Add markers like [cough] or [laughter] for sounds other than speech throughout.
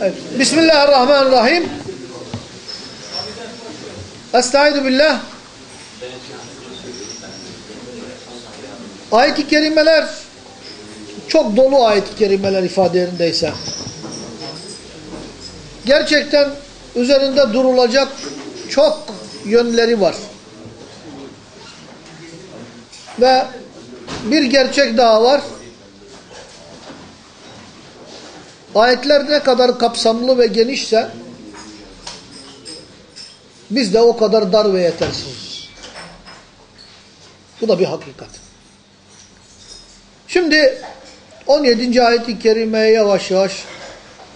Evet. Bismillahirrahmanirrahim. Estaizu billah. Ayet-i kerimeler çok dolu ayet-i kerimeler ifadelerindeyse. Gerçekten üzerinde durulacak çok yönleri var. Ve bir gerçek daha var. Ayetler ne kadar kapsamlı ve genişse biz de o kadar dar ve yetersiz. Bu da bir hakikat. Şimdi 17. ayet-i kerimeye yavaş yavaş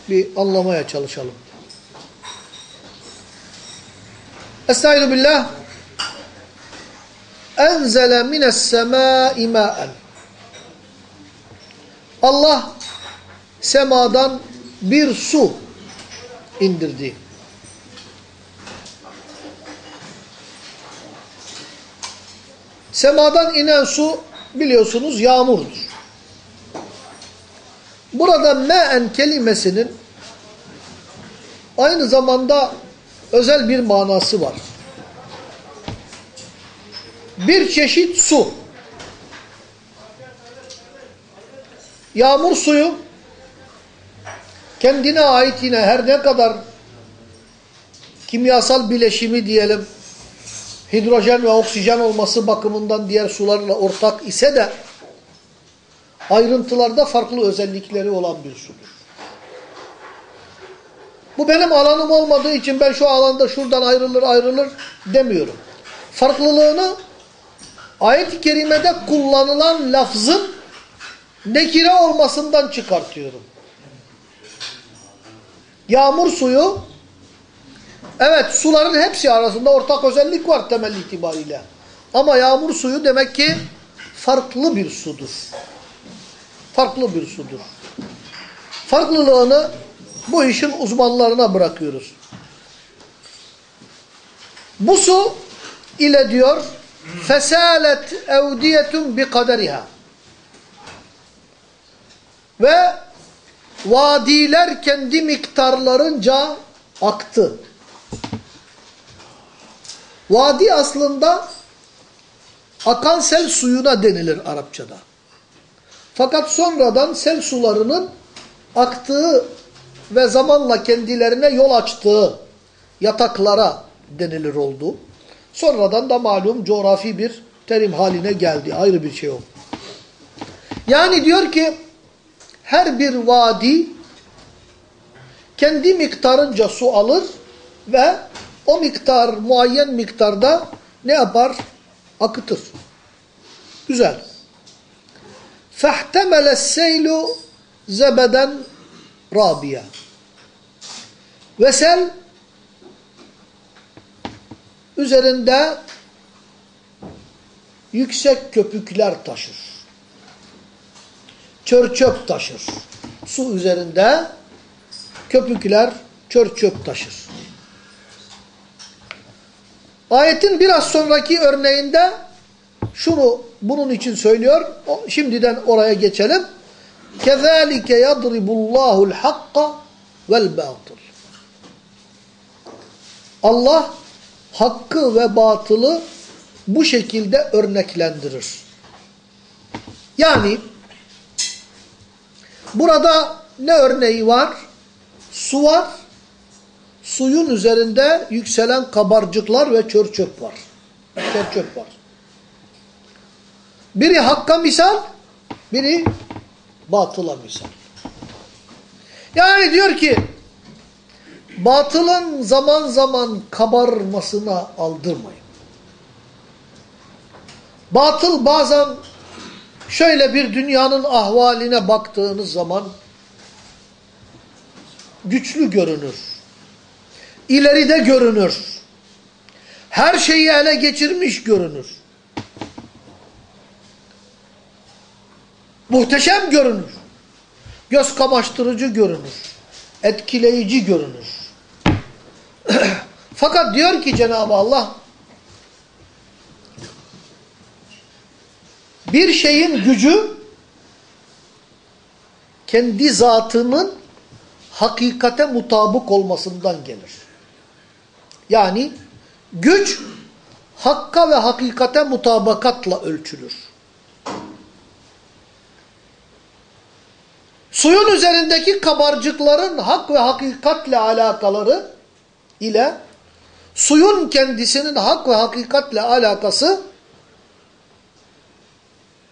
bir anlamaya çalışalım. Estaizu billah Enzele mines semâi mâen Allah semadan bir su indirdi. Semadan inen su biliyorsunuz yağmurdur. Burada me'en kelimesinin aynı zamanda özel bir manası var. Bir çeşit su. Yağmur suyu kendine ait yine her ne kadar kimyasal bileşimi diyelim hidrojen ve oksijen olması bakımından diğer sularla ortak ise de ayrıntılarda farklı özellikleri olan bir sudur. Bu benim alanım olmadığı için ben şu alanda şuradan ayrılır ayrılır demiyorum. Farklılığını ayet-i kerimede kullanılan lafzın nekire olmasından çıkartıyorum. Yağmur suyu evet suların hepsi arasında ortak özellik var temel itibariyle. Ama yağmur suyu demek ki farklı bir sudur. Farklı bir sudur. Farklılığını bu işin uzmanlarına bırakıyoruz. Bu su ile diyor fesalet evdiyetun bi kaderiha ve vadiler kendi miktarlarınca aktı. Vadi aslında akan sel suyuna denilir Arapçada. Fakat sonradan sel sularının aktığı ve zamanla kendilerine yol açtığı yataklara denilir oldu. Sonradan da malum coğrafi bir terim haline geldi. Ayrı bir şey o. Yani diyor ki her bir vadi kendi miktarınca su alır ve o miktar muayyen miktarda ne yapar? Akıtır. Güzel. فَاحْتَمَلَ السَّيْلُ زَبَدًا رَابِيًا Ve sel üzerinde yüksek köpükler taşır. Çör çöp taşır. Su üzerinde köpükler çör çöp taşır. Ayetin biraz sonraki örneğinde şunu bunun için söylüyor. Şimdiden oraya geçelim. كَذَٰلِكَ يَضْرِبُ اللّٰهُ الْحَقَّ وَالْبَاطِلِ Allah hakkı ve batılı bu şekilde örneklendirir. Yani burada ne örneği var? Su var. Suyun üzerinde yükselen kabarcıklar ve çör çöp var. Çör çöp var. Biri hakka misal, biri batıla misal. Yani diyor ki batılın zaman zaman kabarmasına aldırmayın. Batıl bazen şöyle bir dünyanın ahvaline baktığınız zaman güçlü görünür. İleride görünür. Her şeyi ele geçirmiş görünür. Muhteşem görünür. Göz kamaştırıcı görünür. Etkileyici görünür. [clears throat] Fakat diyor ki Cenab-ı Allah bir şeyin gücü kendi zatının hakikate mutabık olmasından gelir. Yani güç hakka ve hakikate mutabakatla ölçülür. Suyun üzerindeki kabarcıkların hak ve hakikatle alakaları ile suyun kendisinin hak ve hakikatle alakası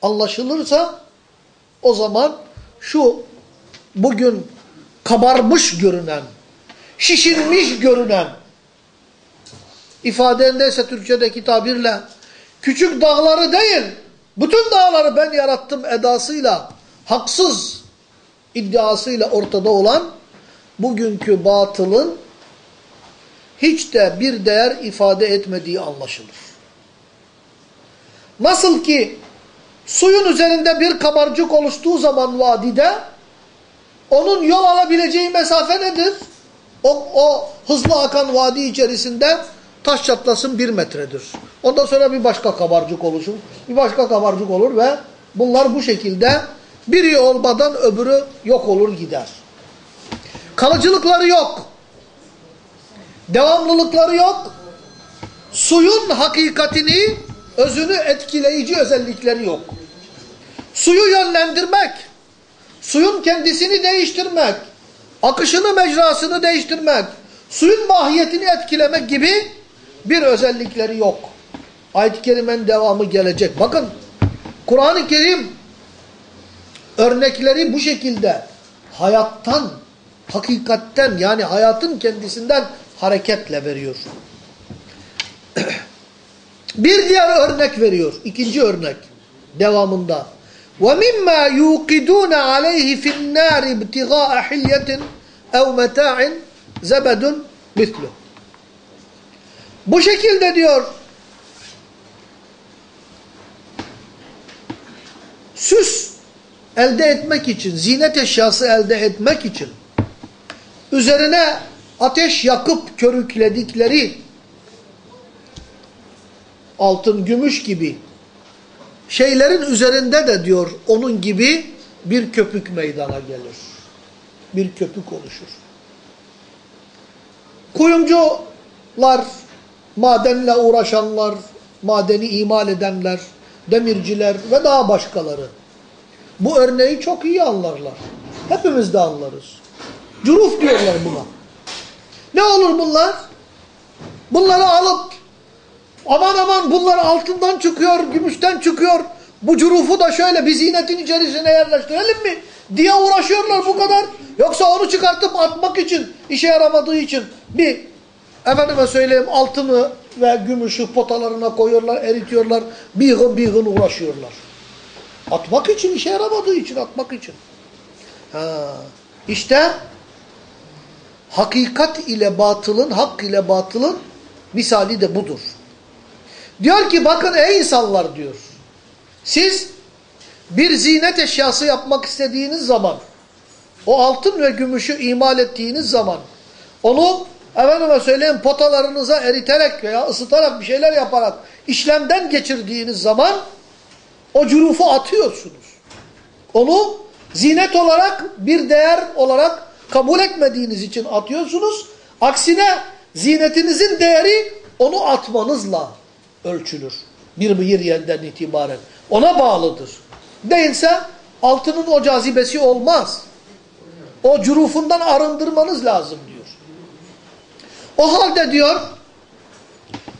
anlaşılırsa o zaman şu bugün kabarmış görünen, şişirmiş görünen ifadendeyse Türkçedeki tabirle küçük dağları değil, bütün dağları ben yarattım edasıyla, haksız iddiasıyla ortada olan bugünkü batılın hiç de bir değer ifade etmediği anlaşılır. Nasıl ki suyun üzerinde bir kabarcık oluştuğu zaman vadide onun yol alabileceği mesafe nedir? O, o hızlı akan vadi içerisinde taş çatlasın bir metredir. Ondan sonra bir başka kabarcık oluşur. Bir başka kabarcık olur ve bunlar bu şekilde biri olmadan öbürü yok olur gider. Kalıcılıkları yok. Devamlılıkları yok. Suyun hakikatini, özünü etkileyici özellikleri yok. Suyu yönlendirmek, suyun kendisini değiştirmek, akışını, mecrasını değiştirmek, suyun mahiyetini etkilemek gibi bir özellikleri yok. Ayet-i Kerime'nin devamı gelecek. Bakın Kur'an-ı Kerim örnekleri bu şekilde hayattan, hakikatten yani hayatın kendisinden hareketle veriyor. [clears throat] Bir diğer örnek veriyor. İkinci örnek devamında. وَمِمَّا يُوقِدُونَ عَلَيْهِ فِي النَّارِ ابْتِغَاءَ حِلْيَةٍ اَوْ مَتَاعٍ زَبَدٌ مِثْلُهُ Bu şekilde diyor süs elde etmek için, zinet eşyası elde etmek için üzerine ateş yakıp körükledikleri altın, gümüş gibi şeylerin üzerinde de diyor onun gibi bir köpük meydana gelir. Bir köpük oluşur. Kuyumcular, madenle uğraşanlar, madeni imal edenler, demirciler ve daha başkaları bu örneği çok iyi anlarlar. Hepimiz de anlarız. Curuf diyorlar buna. Ne olur bunlar? Bunları alıp aman aman bunlar altından çıkıyor, gümüşten çıkıyor. Bu curufu da şöyle bir zinetin içerisine yerleştirelim mi? Diye uğraşıyorlar bu kadar. Yoksa onu çıkartıp atmak için, işe yaramadığı için bir efendime söyleyeyim altını ve gümüşü potalarına koyuyorlar, eritiyorlar. Bir yığın uğraşıyorlar. Atmak için, işe yaramadığı için atmak için. Ha. İşte hakikat ile batılın, hak ile batılın misali de budur. Diyor ki bakın ey insanlar diyor. Siz bir zinet eşyası yapmak istediğiniz zaman, o altın ve gümüşü imal ettiğiniz zaman, onu efendime söyleyeyim potalarınıza eriterek veya ısıtarak bir şeyler yaparak işlemden geçirdiğiniz zaman o cürufu atıyorsunuz. Onu zinet olarak bir değer olarak kabul etmediğiniz için atıyorsunuz. Aksine zinetinizin değeri onu atmanızla ölçülür. Bir bir yerden itibaren. Ona bağlıdır. Değilse altının o cazibesi olmaz. O cürufundan arındırmanız lazım diyor. O halde diyor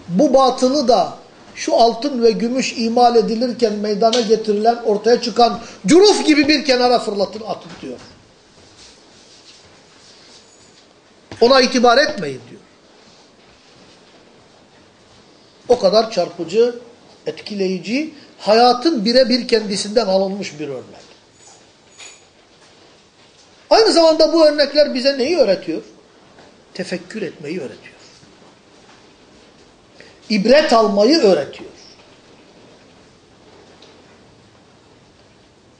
bu batılı da şu altın ve gümüş imal edilirken meydana getirilen ortaya çıkan curuf gibi bir kenara fırlatın atın diyor. Ona itibar etmeyin diyor. O kadar çarpıcı, etkileyici, hayatın birebir kendisinden alınmış bir örnek. Aynı zamanda bu örnekler bize neyi öğretiyor? Tefekkür etmeyi öğretiyor. İbret almayı öğretiyor.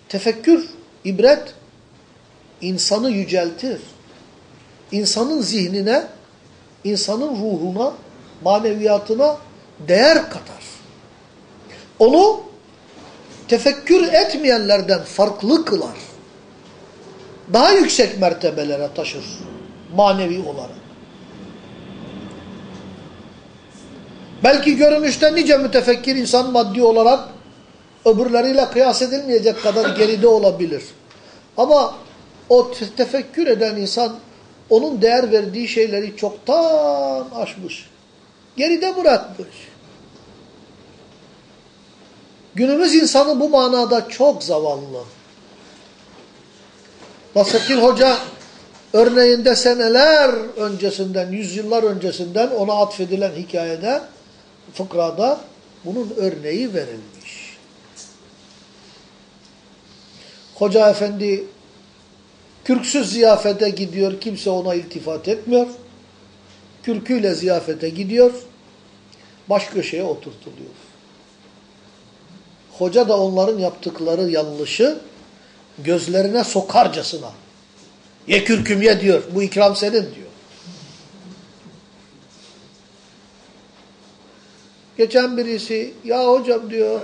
Tefekkür, ibret insanı yüceltir. İnsanın zihnine, insanın ruhuna, maneviyatına değer katar. Onu tefekkür etmeyenlerden farklı kılar. daha yüksek mertebelere taşır manevi olarak. Belki görünüşte nice mütefekkir insan maddi olarak öbürleriyle kıyas edilmeyecek kadar geride olabilir. Ama o tefekkür eden insan onun değer verdiği şeyleri çoktan aşmış. Geride bırakmış. Günümüz insanı bu manada çok zavallı. Nasrettin Hoca örneğinde seneler öncesinden, yüzyıllar öncesinden ona atfedilen hikayede, fıkrada bunun örneği verilmiş. Hoca efendi kürksüz ziyafete gidiyor, kimse ona iltifat etmiyor. Kürküyle ziyafete gidiyor, baş köşeye oturtuluyor. Hoca da onların yaptıkları yanlışı gözlerine sokarcasına. Ye kürküm ye diyor. Bu ikram senin diyor. Geçen birisi ya hocam diyor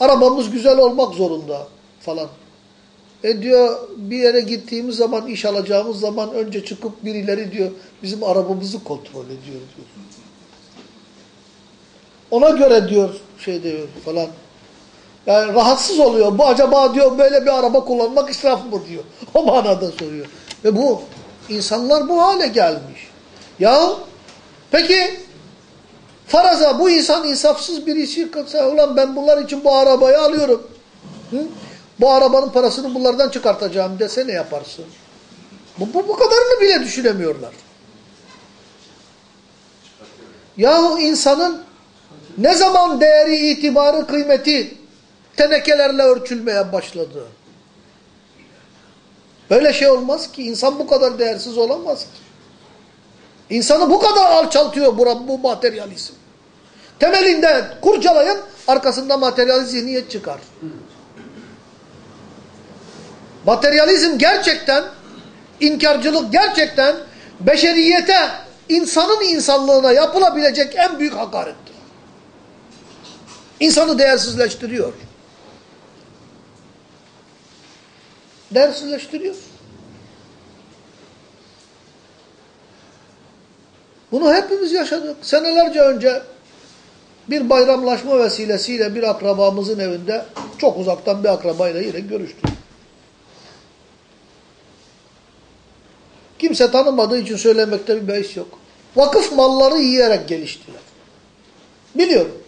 arabamız güzel olmak zorunda falan. E diyor bir yere gittiğimiz zaman iş alacağımız zaman önce çıkıp birileri diyor bizim arabamızı kontrol ediyor diyor. Ona göre diyor şey diyor falan. Yani rahatsız oluyor. Bu acaba diyor böyle bir araba kullanmak israf mı diyor. O manada soruyor. Ve bu insanlar bu hale gelmiş. Ya peki faraza bu insan insafsız birisi ulan ben bunlar için bu arabayı alıyorum. Hı? Bu arabanın parasını bunlardan çıkartacağım dese ne yaparsın? Bu, bu, bu kadarını bile düşünemiyorlar. Yahu insanın ne zaman değeri, itibarı, kıymeti tenekelerle örçülmeye başladı. Böyle şey olmaz ki. İnsan bu kadar değersiz olamaz ki. İnsanı bu kadar alçaltıyor bu, bu materyalizm. Temelinde kurcalayın, arkasında materyalist zihniyet çıkar. Materyalizm gerçekten, inkarcılık gerçekten beşeriyete, insanın insanlığına yapılabilecek en büyük hakarettir. İnsanı değersizleştiriyor. Değersizleştiriyor. Bunu hepimiz yaşadık. Senelerce önce bir bayramlaşma vesilesiyle bir akrabamızın evinde çok uzaktan bir akrabayla yine görüştük. Kimse tanımadığı için söylemekte bir beis yok. Vakıf malları yiyerek geliştiler. Biliyorum.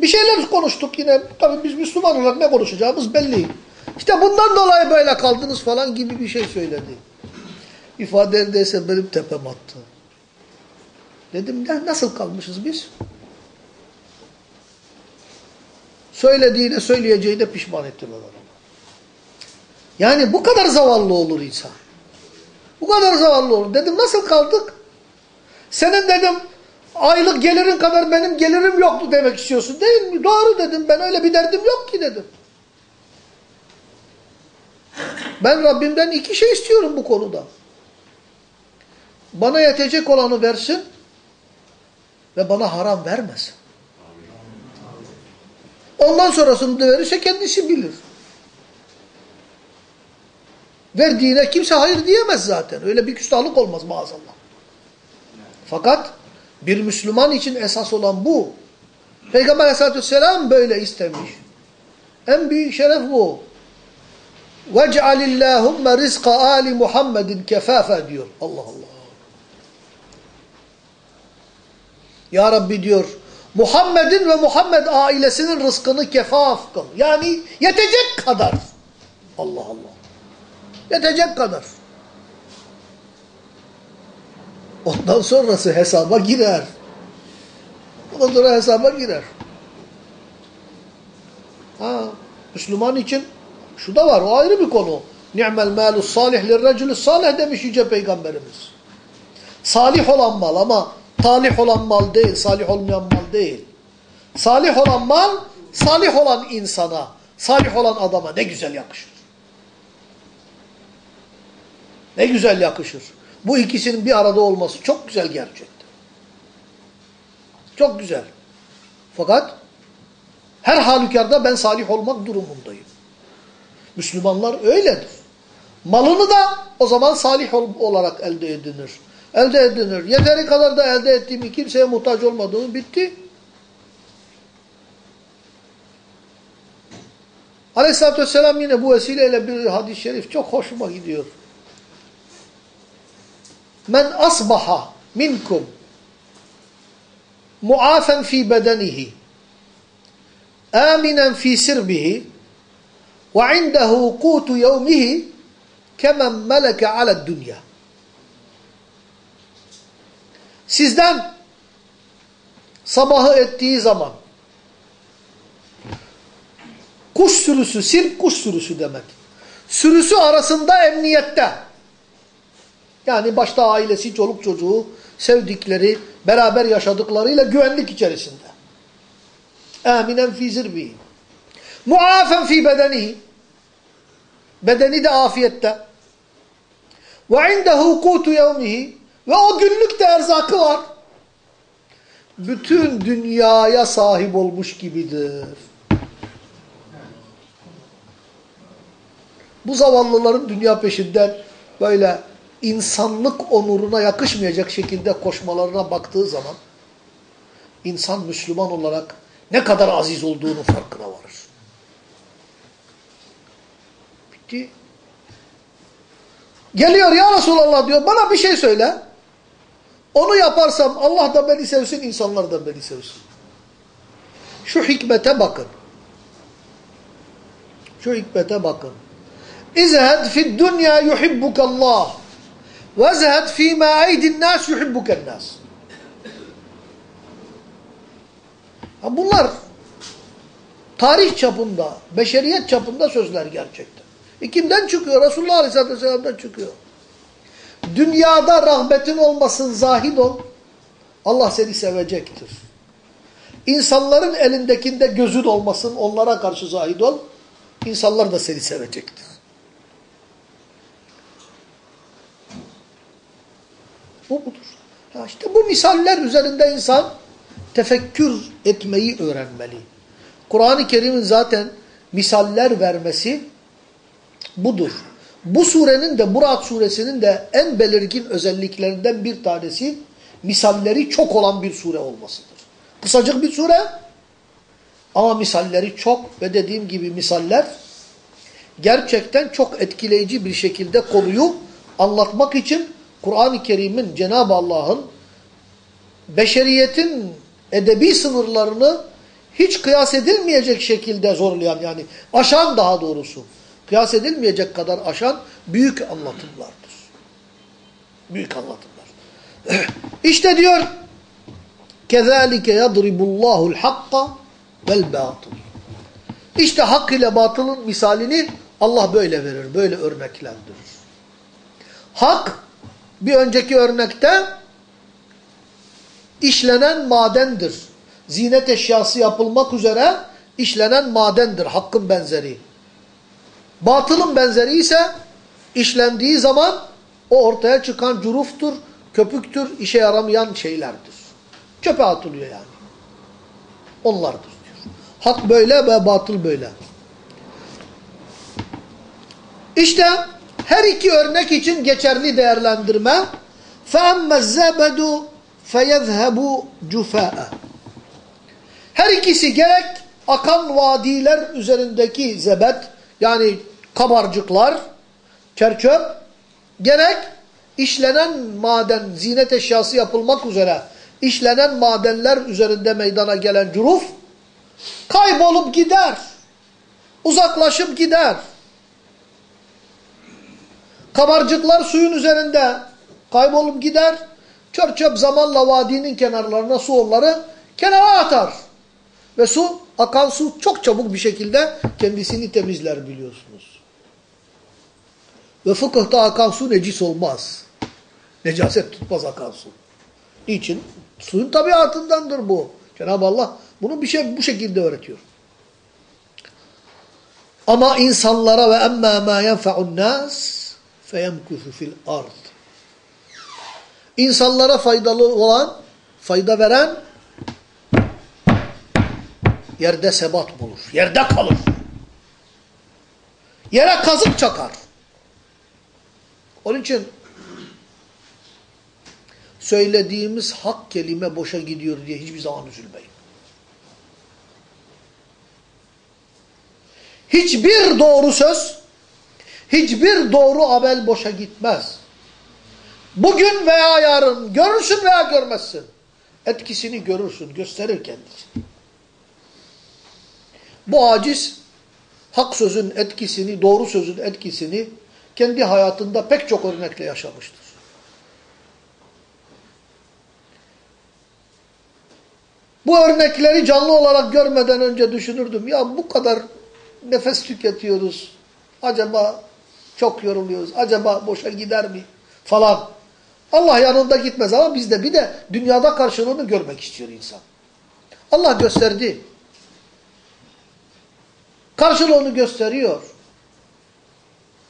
Bir şeyler konuştuk yine. Tabii biz Müslüman olarak ne konuşacağımız belli. İşte bundan dolayı böyle kaldınız falan gibi bir şey söyledi. İfade edilse benim tepem attı. Dedim ne, nasıl kalmışız biz? Söylediğine söyleyeceğine pişman ettiler adamı. Yani bu kadar zavallı olur insan. Bu kadar zavallı olur. Dedim nasıl kaldık? Senin dedim aylık gelirin kadar benim gelirim yoktu demek istiyorsun değil mi? Doğru dedim ben öyle bir derdim yok ki dedim. Ben Rabbimden iki şey istiyorum bu konuda. Bana yetecek olanı versin ve bana haram vermesin. Ondan sonrasını verirse kendisi bilir. Verdiğine kimse hayır diyemez zaten. Öyle bir küstahlık olmaz maazallah. Fakat bir Müslüman için esas olan bu. Peygamber aleyhissalatü vesselam böyle istemiş. En büyük şeref bu. وَجْعَلِ اللّٰهُمَّ رِزْقَ آلِ مُحَمَّدٍ كَفَافًا diyor. Allah Allah. Ya Rabbi diyor, Muhammed'in ve Muhammed ailesinin rızkını kefaf kıl. Yani yetecek kadar. Allah Allah. Yetecek kadar. Ondan sonrası hesaba girer. Ondan sonra hesaba girer. Ha, Müslüman için şu da var, o ayrı bir konu. Ni'mel malus salih lirracülü salih demiş Yüce Peygamberimiz. Salih olan mal ama talih olan mal değil, salih olmayan mal değil. Salih olan mal, salih olan insana, salih olan adama ne güzel yakışır. Ne güzel yakışır. Bu ikisinin bir arada olması çok güzel gerçekten. Çok güzel. Fakat her halükarda ben salih olmak durumundayım. Müslümanlar öyledir. Malını da o zaman salih olarak elde edilir. Elde edilir. Yeteri kadar da elde ettiğimi kimseye muhtaç olmadığımı bitti. Aleyhisselatü Vesselam yine bu vesileyle bir hadis-i şerif çok hoşuma gidiyor. Men asbaha minkum muafen fi bedenihi aminen fi sirbihi ve indehu kutu yevmihi kemen meleke aled dünya. Sizden sabahı ettiği zaman kuş sürüsü, sirk kuş sürüsü demek. Sürüsü arasında emniyette. Yani başta ailesi, çoluk çocuğu, sevdikleri, beraber yaşadıklarıyla güvenlik içerisinde. Aminen fi zirbi. Muafen fi bedeni. Bedeni de afiyette. Ve indehu kutu yevmihi. Ve o günlük de erzakı var. Bütün dünyaya sahip olmuş gibidir. Bu zavallıların dünya peşinden böyle insanlık onuruna yakışmayacak şekilde koşmalarına baktığı zaman insan Müslüman olarak ne kadar aziz olduğunu farkına varır. Bitti. Geliyor ya Resulallah diyor bana bir şey söyle. Onu yaparsam Allah da beni sevsin, insanlar da beni sevsin. Şu hikmete bakın. Şu hikmete bakın. İzhed fid dünya yuhibbukallah. Vezhed fîmâ eydin nâs yuhibbuken nâs. Bunlar tarih çapında, beşeriyet çapında sözler gerçekten. E kimden çıkıyor? Resulullah Aleyhisselatü Vesselam'dan çıkıyor. Dünyada rahmetin olmasın zahid ol. Allah seni sevecektir. İnsanların elindekinde gözün olmasın onlara karşı zahid ol. İnsanlar da seni sevecektir. Bu budur. Ya işte bu misaller üzerinde insan tefekkür etmeyi öğrenmeli. Kur'an-ı Kerim'in zaten misaller vermesi budur. Bu surenin de Murat suresinin de en belirgin özelliklerinden bir tanesi misalleri çok olan bir sure olmasıdır. Kısacık bir sure ama misalleri çok ve dediğim gibi misaller gerçekten çok etkileyici bir şekilde konuyu anlatmak için Kur'an-ı Kerim'in, Cenab-ı Allah'ın beşeriyetin edebi sınırlarını hiç kıyas edilmeyecek şekilde zorlayan yani aşan daha doğrusu kıyas edilmeyecek kadar aşan büyük anlatımlardır. Büyük anlatımlar. [clears throat] işte diyor kezalike yadribullahul hakka vel batıl. İşte hak ile batılın misalini Allah böyle verir, böyle örneklendirir. Hak bir önceki örnekte işlenen madendir. Zinet eşyası yapılmak üzere işlenen madendir. Hakkın benzeri. Batılın benzeri ise işlendiği zaman o ortaya çıkan curuftur, köpüktür, işe yaramayan şeylerdir. Çöpe atılıyor yani. Onlardır diyor. Hak böyle ve batıl böyle. İşte her iki örnek için geçerli değerlendirme فَاَمَّا الزَّبَدُ فَيَذْهَبُ جُفَاءً Her ikisi gerek akan vadiler üzerindeki zebet yani kabarcıklar, çerçöp gerek işlenen maden, zinet eşyası yapılmak üzere işlenen madenler üzerinde meydana gelen curuf kaybolup gider. Uzaklaşıp gider. Kabarcıklar suyun üzerinde kaybolup gider. Çöp çöp zamanla vadinin kenarlarına su onları kenara atar. Ve su, akan su çok çabuk bir şekilde kendisini temizler biliyorsunuz. Ve fıkıhta akan su necis olmaz. Necaset tutmaz akan su. Niçin? Suyun tabiatındandır bu. Cenab-ı Allah bunu bir şey bu şekilde öğretiyor. Ama insanlara ve emmâ mâ yenfe'un nâs feyemkusu fil ard. İnsanlara faydalı olan, fayda veren yerde sebat bulur. Yerde kalır. Yere kazık çakar. Onun için söylediğimiz hak kelime boşa gidiyor diye hiçbir zaman üzülmeyin. Hiçbir doğru söz, hiçbir doğru amel boşa gitmez. Bugün veya yarın görürsün veya görmezsin. Etkisini görürsün, gösterir kendisini. Bu aciz hak sözün etkisini, doğru sözün etkisini kendi hayatında pek çok örnekle yaşamıştır. Bu örnekleri canlı olarak görmeden önce düşünürdüm. Ya bu kadar nefes tüketiyoruz. Acaba çok yoruluyoruz. Acaba boşa gider mi? Falan. Allah yanında gitmez ama bizde bir de dünyada karşılığını görmek istiyor insan. Allah gösterdi. Karşılığını gösteriyor.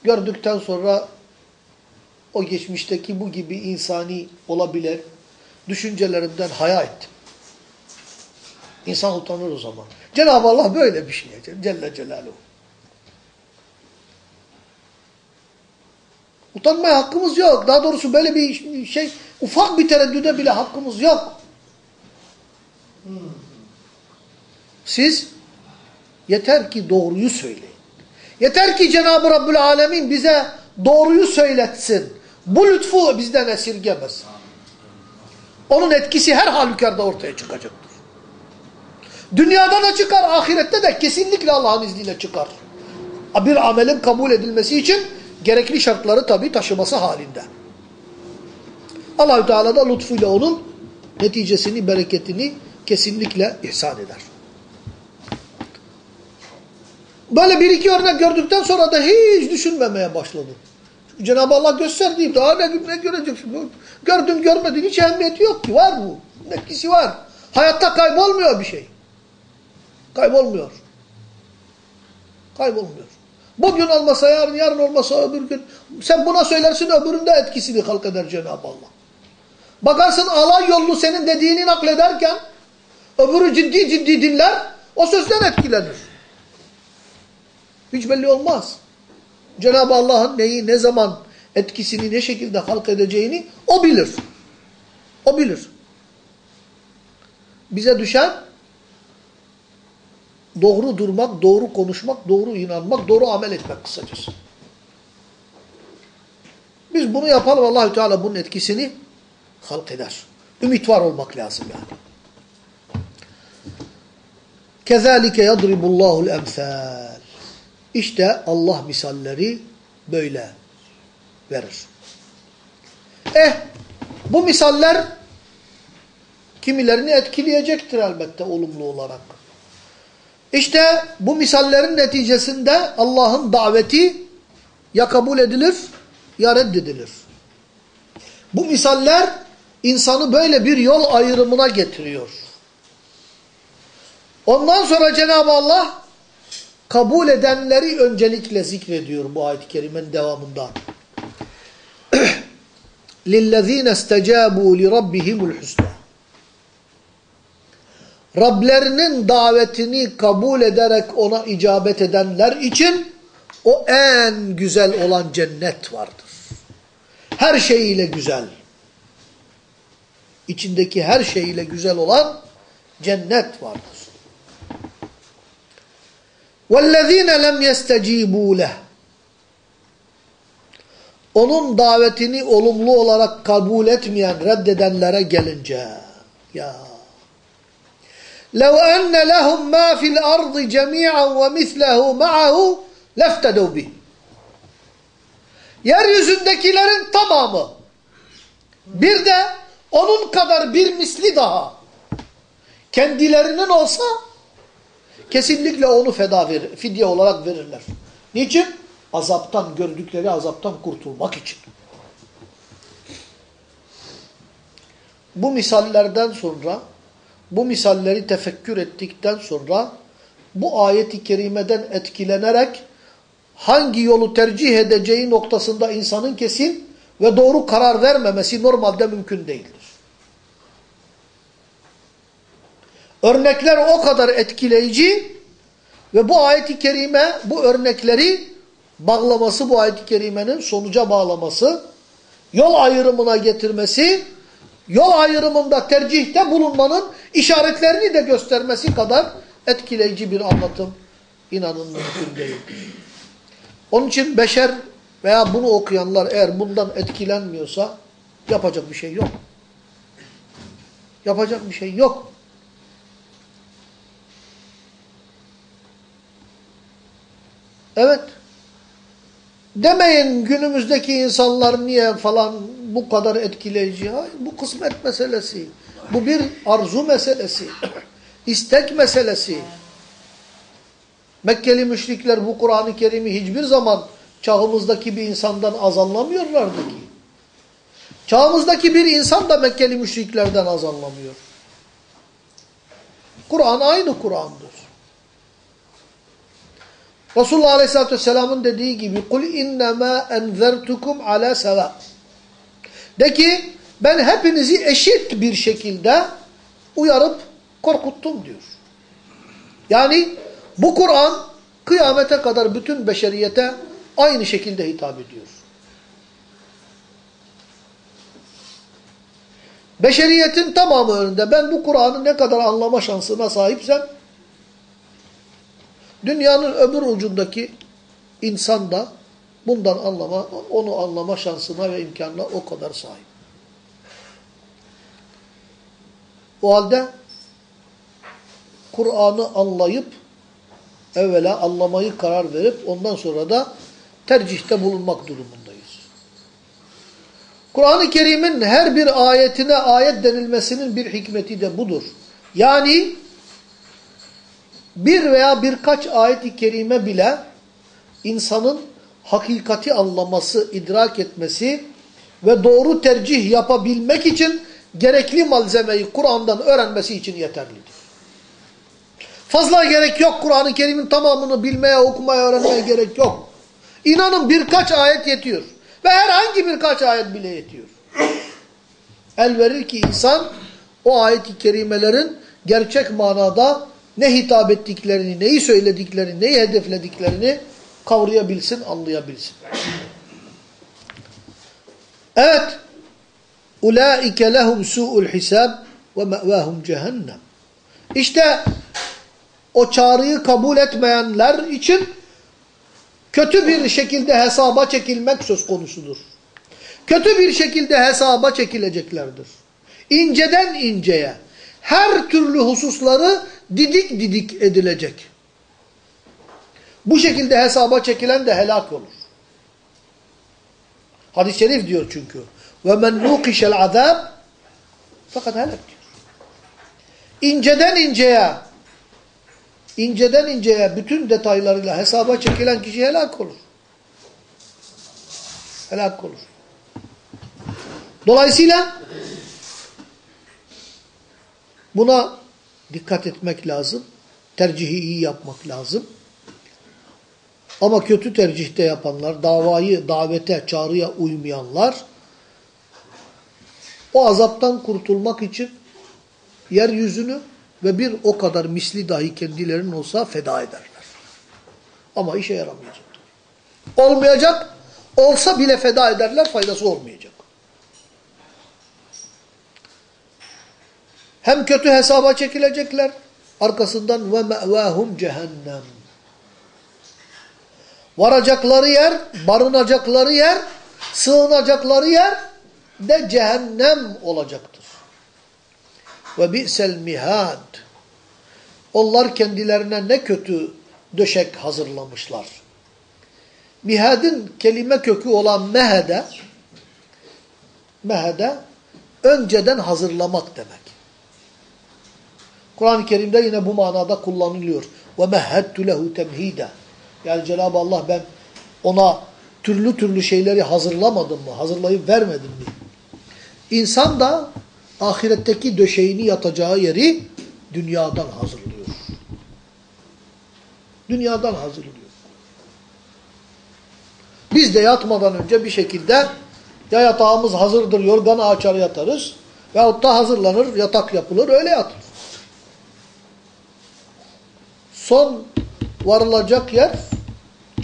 Gördükten sonra o geçmişteki bu gibi insani olabilir düşüncelerinden haya ettim. İnsan utanır o zaman. Cenab-ı Allah böyle bir şey. Celle Celaluhu. Utanmaya hakkımız yok. Daha doğrusu böyle bir şey, ufak bir tereddüde bile hakkımız yok. Siz yeter ki doğruyu söyleyin. Yeter ki Cenab-ı Rabbül Alemin bize doğruyu söyletsin. Bu lütfu bizden esirgemez. Onun etkisi her halükarda ortaya çıkacaktır. Dünyada da çıkar, ahirette de kesinlikle Allah'ın izniyle çıkar. Bir amelin kabul edilmesi için gerekli şartları tabi taşıması halinde. Allahü Teala da lütfuyla onun neticesini, bereketini kesinlikle ihsan eder. Böyle bir iki örnek gördükten sonra da hiç düşünmemeye başladım. Çünkü Cenab-ı Allah gösterdi. Daha ne, ne göreceksin? Gördün görmedin hiç ehemmiyeti yok ki. Var bu. Etkisi var. Hayatta kaybolmuyor bir şey. Kaybolmuyor. Kaybolmuyor. Bugün olmasa yarın, yarın olmasa öbür gün. Sen buna söylersin öbüründe etkisini halk eder Cenab-ı Allah. Bakarsın alay yollu senin dediğini naklederken öbürü ciddi ciddi dinler o sözden etkilenir. Hiç belli olmaz. Cenab-ı Allah'ın neyi, ne zaman etkisini, ne şekilde halk edeceğini o bilir. O bilir. Bize düşen doğru durmak, doğru konuşmak, doğru inanmak, doğru amel etmek kısacası. Biz bunu yapalım Allahü Teala bunun etkisini halk eder. Ümit var olmak lazım yani. Kezalike yadribullahul emsal. İşte Allah misalleri böyle verir. Eh bu misaller kimilerini etkileyecektir elbette olumlu olarak. İşte bu misallerin neticesinde Allah'ın daveti ya kabul edilir ya reddedilir. Bu misaller insanı böyle bir yol ayrımına getiriyor. Ondan sonra Cenab-ı Allah kabul edenleri öncelikle zikrediyor bu ayet-i kerimenin devamında. [clears throat] لِلَّذ۪ينَ اسْتَجَابُوا لِرَبِّهِمُ الْحُسْنَى Rablerinin davetini kabul ederek ona icabet edenler için o en güzel olan cennet vardır. Her şeyiyle güzel. İçindeki her şeyiyle güzel olan cennet vardır. وَالَّذ۪ينَ لَمْ يَسْتَج۪يبُوا لَهُ Onun davetini olumlu olarak kabul etmeyen, reddedenlere gelince ya لَوْ أَنَّ لَهُمْ مَا فِي الْأَرْضِ جَمِيعًا وَمِثْلَهُ مَعَهُ لَفْتَدَوْ بِهِ Yeryüzündekilerin tamamı bir de onun kadar bir misli daha kendilerinin olsa kesinlikle onu feda verir, fidye olarak verirler. Niçin? Azaptan, gördükleri azaptan kurtulmak için. Bu misallerden sonra, bu misalleri tefekkür ettikten sonra, bu ayeti kerimeden etkilenerek hangi yolu tercih edeceği noktasında insanın kesin ve doğru karar vermemesi normalde mümkün değildir. Örnekler o kadar etkileyici ve bu ayeti kerime bu örnekleri bağlaması bu ayet-i kerimenin sonuca bağlaması, yol ayrımına getirmesi, yol ayrımında tercihte bulunmanın işaretlerini de göstermesi kadar etkileyici bir anlatım inanın mümkün değil. Onun için beşer veya bunu okuyanlar eğer bundan etkilenmiyorsa yapacak bir şey yok. Yapacak bir şey yok. Evet. Demeyin günümüzdeki insanlar niye falan bu kadar etkileyici. Hayır, bu kısmet meselesi. Bu bir arzu meselesi. istek meselesi. Mekkeli müşrikler bu Kur'an-ı Kerim'i hiçbir zaman çağımızdaki bir insandan az anlamıyorlardı ki. Çağımızdaki bir insan da Mekkeli müşriklerden az anlamıyor. Kur'an aynı Kur'an'dır. Resulullah Aleyhisselatü Vesselam'ın dediği gibi قُلْ اِنَّمَا اَنْذَرْتُكُمْ عَلَى سَوَى de ki ben hepinizi eşit bir şekilde uyarıp korkuttum diyor. Yani bu Kur'an kıyamete kadar bütün beşeriyete aynı şekilde hitap ediyor. Beşeriyetin tamamı önünde ben bu Kur'an'ı ne kadar anlama şansına sahipsem dünyanın öbür ucundaki insan da bundan anlama, onu anlama şansına ve imkanına o kadar sahip. O halde Kur'an'ı anlayıp evvela anlamayı karar verip ondan sonra da tercihte bulunmak durumundayız. Kur'an-ı Kerim'in her bir ayetine ayet denilmesinin bir hikmeti de budur. Yani bir veya birkaç ayet-i kerime bile insanın hakikati anlaması, idrak etmesi ve doğru tercih yapabilmek için gerekli malzemeyi Kur'an'dan öğrenmesi için yeterlidir. Fazla gerek yok Kur'an-ı Kerim'in tamamını bilmeye, okumaya, öğrenmeye gerek yok. İnanın birkaç ayet yetiyor. Ve herhangi birkaç ayet bile yetiyor. El verir ki insan o ayet-i kerimelerin gerçek manada ne hitap ettiklerini, neyi söylediklerini, neyi hedeflediklerini kavrayabilsin, anlayabilsin. Evet. Ulaike lehum su'ul hisab ve me'vahum cehennem. İşte o çağrıyı kabul etmeyenler için kötü bir şekilde hesaba çekilmek söz konusudur. Kötü bir şekilde hesaba çekileceklerdir. İnceden inceye her türlü hususları didik didik edilecek. Bu şekilde hesaba çekilen de helak olur. Hadis-i şerif diyor çünkü. Ve men nukişel azab fakat helak diyor. İnceden inceye inceden inceye bütün detaylarıyla hesaba çekilen kişi helak olur. Helak olur. Dolayısıyla buna dikkat etmek lazım. Tercihi iyi yapmak lazım. Ama kötü tercihte yapanlar, davayı, davete, çağrıya uymayanlar o azaptan kurtulmak için yeryüzünü ve bir o kadar misli dahi kendilerinin olsa feda ederler. Ama işe yaramayacak. Olmayacak, olsa bile feda ederler, faydası olmayacak. Hem kötü hesaba çekilecekler, arkasından ve me'vâhum cehennem. Varacakları yer, barınacakları yer, sığınacakları yer de cehennem olacaktır. Ve bi'sel mihad. Onlar kendilerine ne kötü döşek hazırlamışlar. Mihadın kelime kökü olan mehede, mehede önceden hazırlamak demek. Kur'an-ı Kerim'de yine bu manada kullanılıyor. Ve mehhettu lehu temhida. Yani Cenab-ı Allah ben ona türlü türlü şeyleri hazırlamadım mı? Hazırlayıp vermedim mi? İnsan da ahiretteki döşeğini yatacağı yeri dünyadan hazırlıyor. Dünyadan hazırlıyor. Biz de yatmadan önce bir şekilde ya yatağımız hazırdır, yorganı açar yatarız veyahut da hazırlanır, yatak yapılır, öyle yatır. Son varılacak yer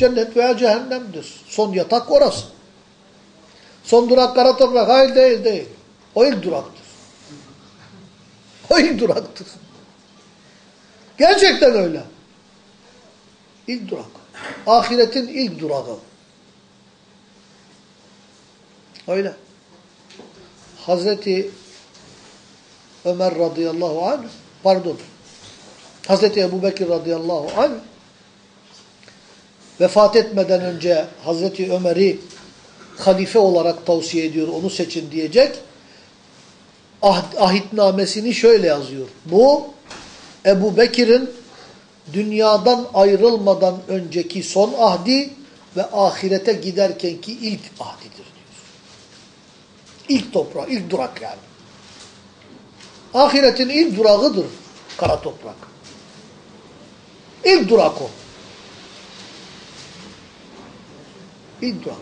cennet veya cehennemdir. Son yatak orası. Son durak kara. Hayır değil değil. O ilk duraktır. O ilk duraktır. Gerçekten öyle. İlk durak. Ahiretin ilk durağı. Öyle. Hazreti Ömer radıyallahu anh, pardon, Hazreti Ebu Bekir radıyallahu anh vefat etmeden önce Hazreti Ömer'i halife olarak tavsiye ediyor, onu seçin diyecek. Ah, ahitnamesini şöyle yazıyor. Bu Ebu Bekir'in dünyadan ayrılmadan önceki son ahdi ve ahirete giderkenki ilk ahdidir diyor. İlk toprağı, ilk durak yani. Ahiretin ilk durağıdır kara toprak. İlk durak o. İlk durak.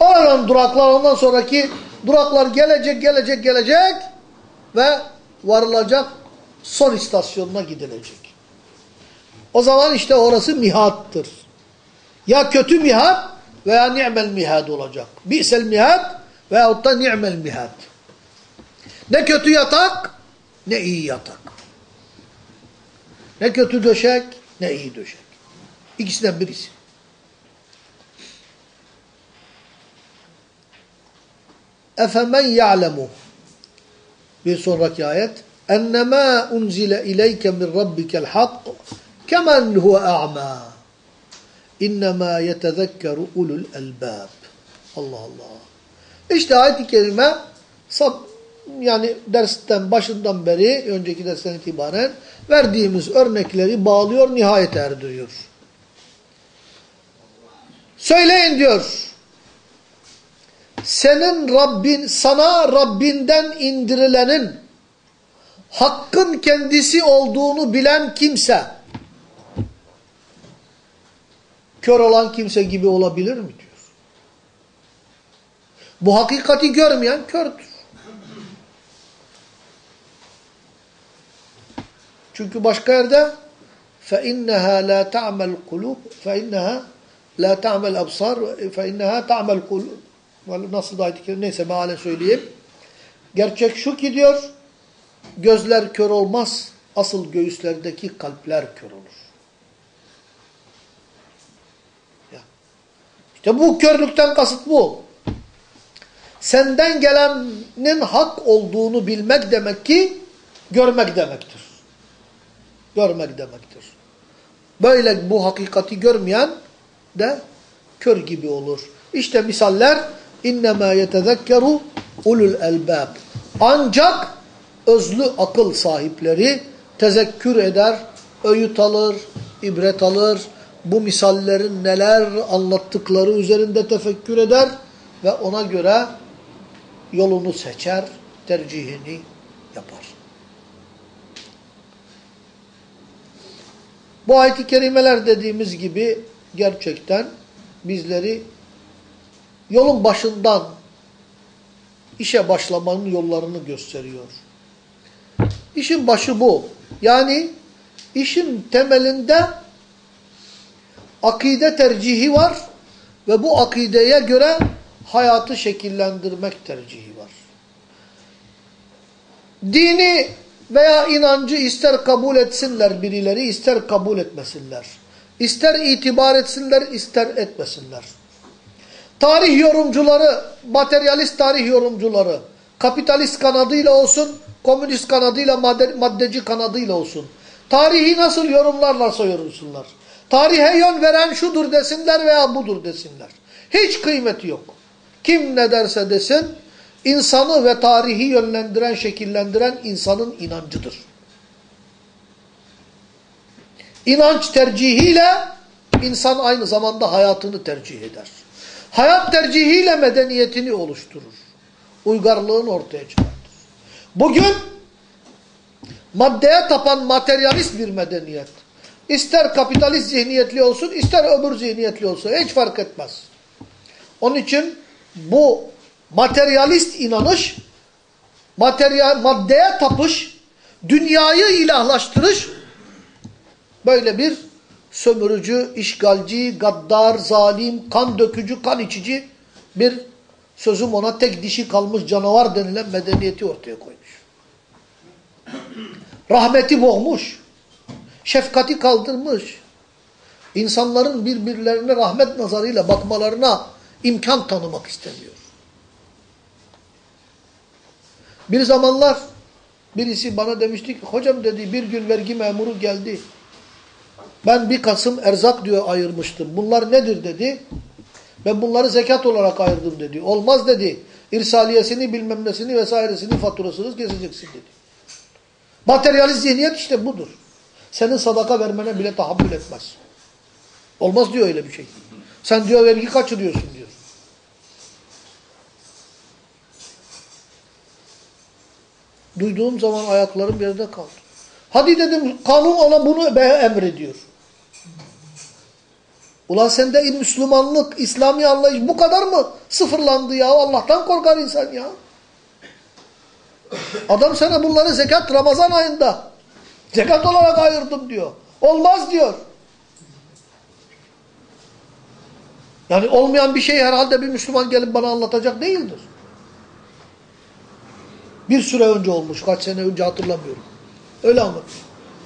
Oradan duraklar ondan sonraki duraklar gelecek, gelecek, gelecek ve varılacak son istasyonuna gidilecek. O zaman işte orası mihattır. Ya kötü mihat veya ni'mel mihad olacak. Bi'sel mihad veyahut da ni'mel mihad. Ne kötü yatak ne iyi yatak. Ne kötü döşek ne iyi döşek. İkisinden birisi. Efemen ya'lemu bir sonraki ayet ennemâ unzile ileyke min rabbikel hak kemen huve a'mâ innemâ yetezekkeru ulul elbâb Allah Allah. İşte ayet-i kerime yani dersten başından beri önceki dersten itibaren verdiğimiz örnekleri bağlıyor, nihayet erdiriyor. Söyleyin diyor Senin Rabbin, sana Rabbinden indirilenin hakkın kendisi olduğunu bilen kimse kör olan kimse gibi olabilir mi diyor. Bu hakikati görmeyen kördür. Çünkü başka yerde فَاِنَّهَا لَا تَعْمَ الْقُلُوبِ فَاِنَّهَا لَا تَعْمَ الْأَبْصَارِ فَاِنَّهَا تَعْمَ الْقُلُوبِ Nasıl da ayet neyse mealen söyleyeyim. Gerçek şu ki diyor, gözler kör olmaz, asıl göğüslerdeki kalpler kör olur. Ya. İşte bu körlükten kasıt bu. Senden gelenin hak olduğunu bilmek demek ki, görmek demektir görmek demektir. Böyle bu hakikati görmeyen de kör gibi olur. İşte misaller innema yetezekkeru ulul elbab. Ancak özlü akıl sahipleri tezekkür eder, öğüt alır, ibret alır. Bu misallerin neler anlattıkları üzerinde tefekkür eder ve ona göre yolunu seçer, tercihini yapar. Bu ayet-i kerimeler dediğimiz gibi gerçekten bizleri yolun başından işe başlamanın yollarını gösteriyor. İşin başı bu. Yani işin temelinde akide tercihi var ve bu akideye göre hayatı şekillendirmek tercihi var. Dini veya inancı ister kabul etsinler birileri, ister kabul etmesinler. İster itibar etsinler, ister etmesinler. Tarih yorumcuları, materyalist tarih yorumcuları, kapitalist kanadıyla olsun, komünist kanadıyla, maddeci kanadıyla olsun. Tarihi nasıl yorumlarlarsa yorumsunlar. Tarihe yön veren şudur desinler veya budur desinler. Hiç kıymeti yok. Kim ne derse desin, insanı ve tarihi yönlendiren, şekillendiren insanın inancıdır. İnanç tercihiyle insan aynı zamanda hayatını tercih eder. Hayat tercihiyle medeniyetini oluşturur. Uygarlığını ortaya çıkartır. Bugün maddeye tapan materyalist bir medeniyet. İster kapitalist zihniyetli olsun, ister öbür zihniyetli olsun. Hiç fark etmez. Onun için bu materyalist inanış, materyal, maddeye tapış, dünyayı ilahlaştırış böyle bir sömürücü, işgalci, gaddar, zalim, kan dökücü, kan içici bir sözüm ona tek dişi kalmış canavar denilen medeniyeti ortaya koymuş. Rahmeti boğmuş. Şefkati kaldırmış. İnsanların birbirlerine rahmet nazarıyla bakmalarına imkan tanımak istemiyor. Bir zamanlar birisi bana demişti ki hocam dedi bir gün vergi memuru geldi. Ben bir Kasım erzak diyor ayırmıştım. Bunlar nedir dedi. Ben bunları zekat olarak ayırdım dedi. Olmaz dedi. İrsaliyesini bilmem nesini vesairesini faturasını keseceksin dedi. Materyalist zihniyet işte budur. Senin sadaka vermene bile tahammül etmez. Olmaz diyor öyle bir şey. Sen diyor vergi kaçırıyorsun diyor. Duyduğum zaman ayaklarım yerde kaldı. Hadi dedim kanun ona bunu emrediyor. Ulan sende Müslümanlık, İslami anlayış bu kadar mı sıfırlandı ya? Allah'tan korkar insan ya. Adam sana bunları zekat Ramazan ayında zekat olarak ayırdım diyor. Olmaz diyor. Yani olmayan bir şey herhalde bir Müslüman gelip bana anlatacak değildir. Bir süre önce olmuş. Kaç sene önce hatırlamıyorum. Öyle anlatmış.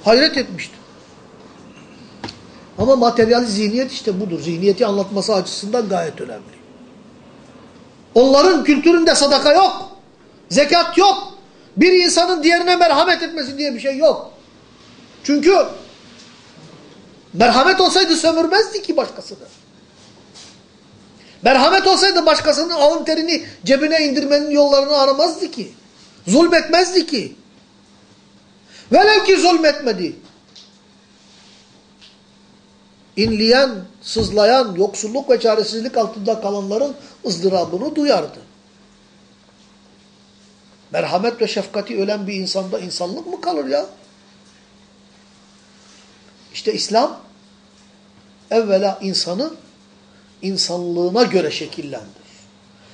Hayret etmiştim. Ama materyal zihniyet işte budur. Zihniyeti anlatması açısından gayet önemli. Onların kültüründe sadaka yok. Zekat yok. Bir insanın diğerine merhamet etmesi diye bir şey yok. Çünkü merhamet olsaydı sömürmezdi ki başkasını. Merhamet olsaydı başkasının alın terini cebine indirmenin yollarını aramazdı ki. Zulmetmezdi ki. Velev ki zulmetmedi. İnleyen, sızlayan, yoksulluk ve çaresizlik altında kalanların ızdırabını duyardı. Merhamet ve şefkati ölen bir insanda insanlık mı kalır ya? İşte İslam evvela insanı insanlığına göre şekillendir.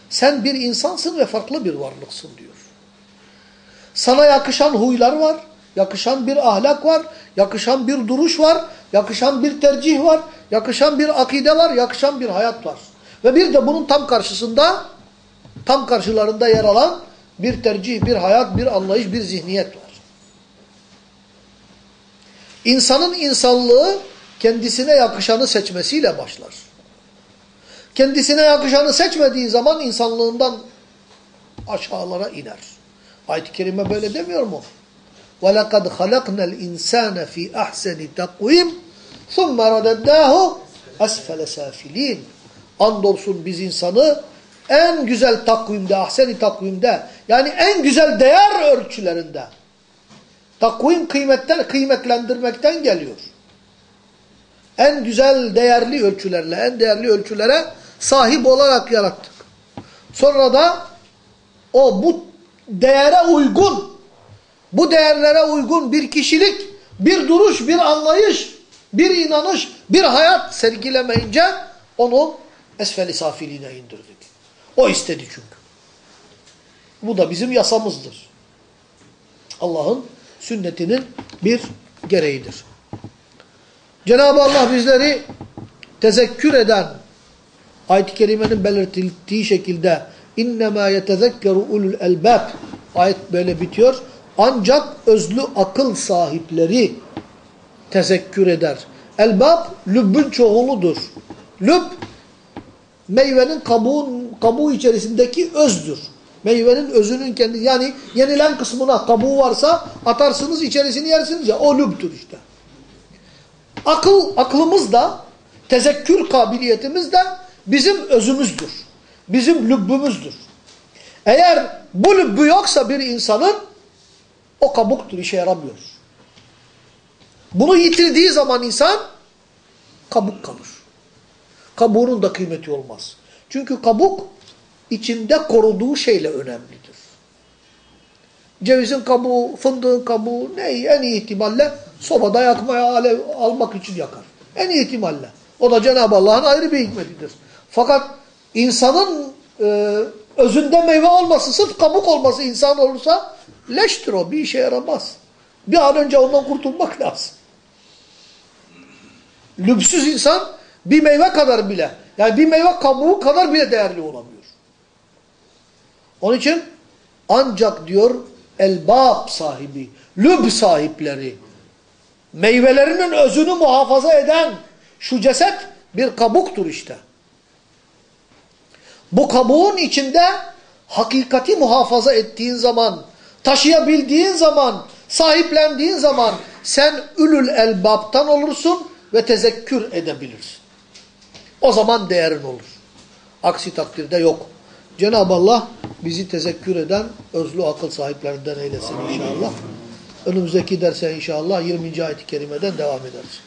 Sen bir insansın ve farklı bir varlıksın diyor. Sana yakışan huylar var, yakışan bir ahlak var, yakışan bir duruş var, yakışan bir tercih var, yakışan bir akide var, yakışan bir hayat var. Ve bir de bunun tam karşısında, tam karşılarında yer alan bir tercih, bir hayat, bir anlayış, bir zihniyet var. İnsanın insanlığı kendisine yakışanı seçmesiyle başlar. Kendisine yakışanı seçmediği zaman insanlığından aşağılara iner. Ayet-i Kerime böyle demiyor mu? وَلَقَدْ خَلَقْنَا الْاِنْسَانَ ف۪ي اَحْسَنِ تَقْوِيمٍ ثُمَّ رَدَدَّاهُ أَسْفَلَ سَافِل۪ينَ Andolsun biz insanı en güzel takvimde, ahseni takvimde yani en güzel değer ölçülerinde takvim kıymetten, kıymetlendirmekten geliyor. En güzel değerli ölçülerle, en değerli ölçülere sahip olarak yarattık. Sonra da o bu değere uygun bu değerlere uygun bir kişilik, bir duruş, bir anlayış, bir inanış, bir hayat sergilemeyince onu esfel-i safiliğine indirdik. O istedi çünkü. Bu da bizim yasamızdır. Allah'ın sünnetinin bir gereğidir. Cenab-ı Allah bizleri tezekkür eden ayet-i kerimenin belirtildiği şekilde innemâ yetezekkeru ulul elbab ayet böyle bitiyor. Ancak özlü akıl sahipleri tezekkür eder. Elbab lübbün çoğuludur. Lüb meyvenin kabuğun, kabuğu içerisindeki özdür. Meyvenin özünün kendi yani yenilen kısmına kabuğu varsa atarsınız içerisini yersiniz ya o lübdür işte. Akıl, aklımız da tezekkür kabiliyetimiz de bizim özümüzdür. Bizim lübbümüzdür. Eğer bu lübbü yoksa bir insanın o kabuktur işe yaramıyor. Bunu yitirdiği zaman insan kabuk kalır. Kabuğunun da kıymeti olmaz. Çünkü kabuk içinde koruduğu şeyle önemlidir. Cevizin kabuğu, fındığın kabuğu ne en iyi ihtimalle sobada yakmaya alev almak için yakar. En iyi ihtimalle. O da Cenab-ı Allah'ın ayrı bir hikmetidir. Fakat insanın e, özünde meyve olması, sırf kabuk olması insan olursa leştir o, bir işe yaramaz. Bir an önce ondan kurtulmak lazım. lübsüz insan bir meyve kadar bile, yani bir meyve kabuğu kadar bile değerli olamıyor. Onun için ancak diyor elbab sahibi, lüb sahipleri, meyvelerinin özünü muhafaza eden şu ceset bir kabuktur işte. Bu kabuğun içinde hakikati muhafaza ettiğin zaman, taşıyabildiğin zaman, sahiplendiğin zaman sen ülül elbaptan olursun ve tezekkür edebilirsin. O zaman değerin olur. Aksi takdirde yok. Cenab-ı Allah bizi tezekkür eden özlü akıl sahiplerinden eylesin inşallah. Önümüzdeki derse inşallah 20. ayet-i kerimeden devam ederiz.